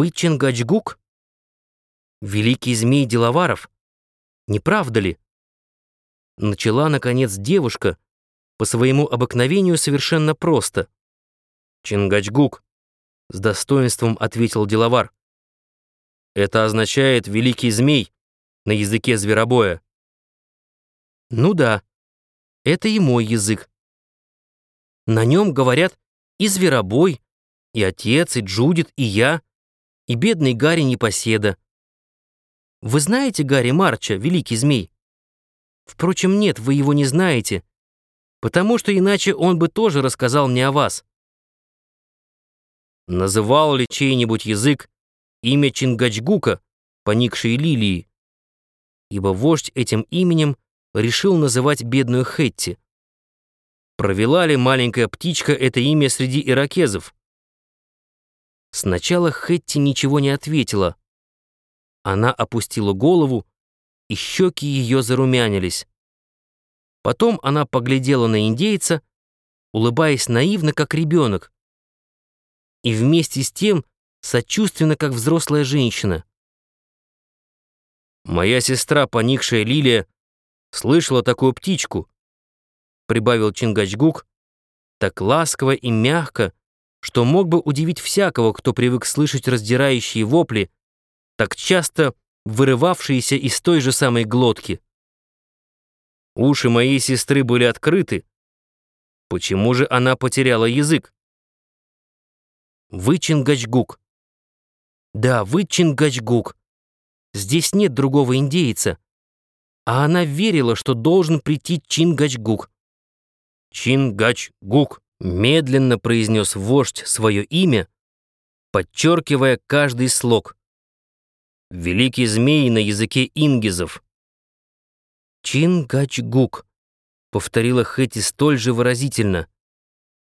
Вы Чингачгук? Великий змей Деловаров? Не правда ли? Начала, наконец, девушка, по своему обыкновению совершенно просто. Чингачгук, с достоинством ответил Деловар. Это означает «великий змей» на языке зверобоя. Ну да, это и мой язык. На нем говорят и зверобой, и отец, и Джудит, и я, и бедный Гарри Непоседа. Вы знаете Гарри Марча, великий змей? Впрочем, нет, вы его не знаете, потому что иначе он бы тоже рассказал мне о вас. Называл ли чей-нибудь язык имя Чингачгука, поникшей лилии? Ибо вождь этим именем решил называть бедную Хетти. Провела ли маленькая птичка это имя среди иракезов? Сначала Хетти ничего не ответила. Она опустила голову, и щеки ее зарумянились. Потом она поглядела на индейца, улыбаясь наивно, как ребенок, и вместе с тем сочувственно, как взрослая женщина. «Моя сестра, поникшая Лилия, слышала такую птичку», прибавил Чингачгук, так ласково и мягко, что мог бы удивить всякого, кто привык слышать раздирающие вопли, так часто вырывавшиеся из той же самой глотки. Уши моей сестры были открыты. Почему же она потеряла язык? Вы Чингачгук. Да, вы Чингачгук. Здесь нет другого индейца. А она верила, что должен прийти Чингачгук. Чингачгук медленно произнес вождь свое имя, подчеркивая каждый слог. Великий змей на языке ингизов. Чингачгук, повторила Хэти столь же выразительно.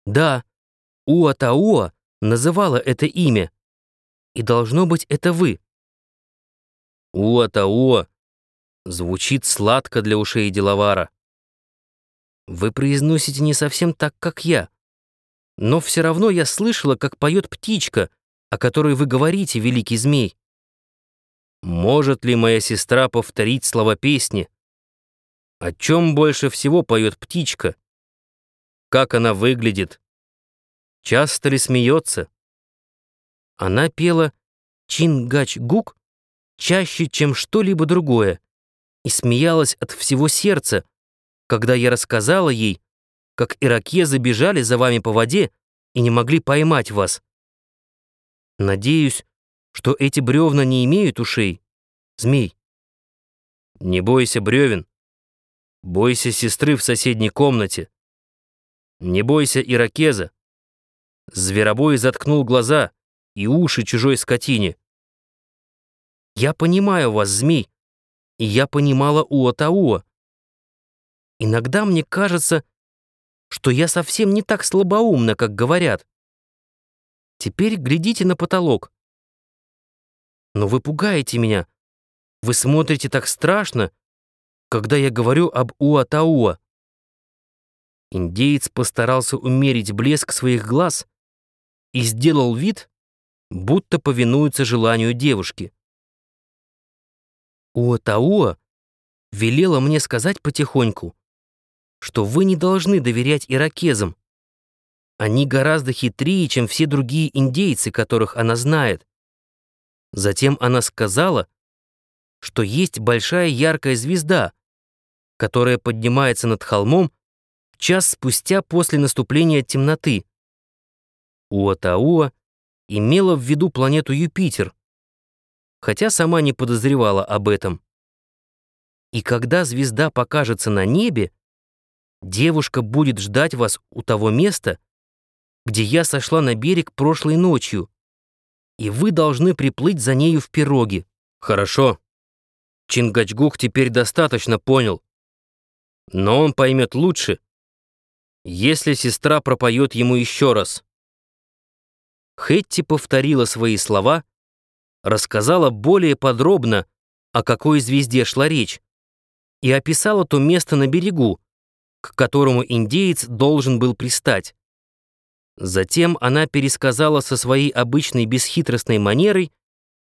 Да, Уатауа называла это имя. И должно быть, это вы. Уатауа звучит сладко для ушей деловара. Вы произносите не совсем так, как я. Но все равно я слышала, как поет птичка, о которой вы говорите, великий змей. Может ли моя сестра повторить слова песни? О чем больше всего поет птичка? Как она выглядит? Часто ли смеется? Она пела «Чингач-гук» чаще, чем что-либо другое, и смеялась от всего сердца, когда я рассказала ей, как иракезы бежали за вами по воде и не могли поймать вас. Надеюсь, что эти бревна не имеют ушей, змей. Не бойся бревен. Бойся сестры в соседней комнате. Не бойся иракеза. Зверобой заткнул глаза и уши чужой скотине. Я понимаю вас, змей, и я понимала Уатауа. Иногда мне кажется, что я совсем не так слабоумна, как говорят. Теперь глядите на потолок. Но вы пугаете меня. Вы смотрите так страшно, когда я говорю об Уатауа. Индеец постарался умерить блеск своих глаз и сделал вид, будто повинуется желанию девушки. Уатауа велела мне сказать потихоньку, что вы не должны доверять иракезам. Они гораздо хитрее, чем все другие индейцы, которых она знает. Затем она сказала, что есть большая яркая звезда, которая поднимается над холмом час спустя после наступления темноты. Уатауа имела в виду планету Юпитер, хотя сама не подозревала об этом. И когда звезда покажется на небе, Девушка будет ждать вас у того места, где я сошла на берег прошлой ночью, и вы должны приплыть за нею в пироге. Хорошо. Чингачгук теперь достаточно понял. Но он поймет лучше, если сестра пропоет ему еще раз. Хетти повторила свои слова, рассказала более подробно, о какой звезде шла речь, и описала то место на берегу, к которому индеец должен был пристать. Затем она пересказала со своей обычной бесхитростной манерой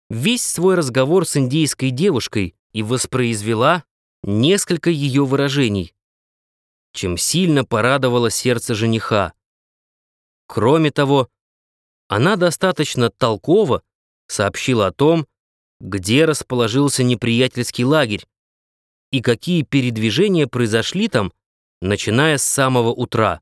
весь свой разговор с индийской девушкой и воспроизвела несколько ее выражений, чем сильно порадовало сердце жениха. Кроме того, она достаточно толково сообщила о том, где расположился неприятельский лагерь и какие передвижения произошли там, начиная с самого утра.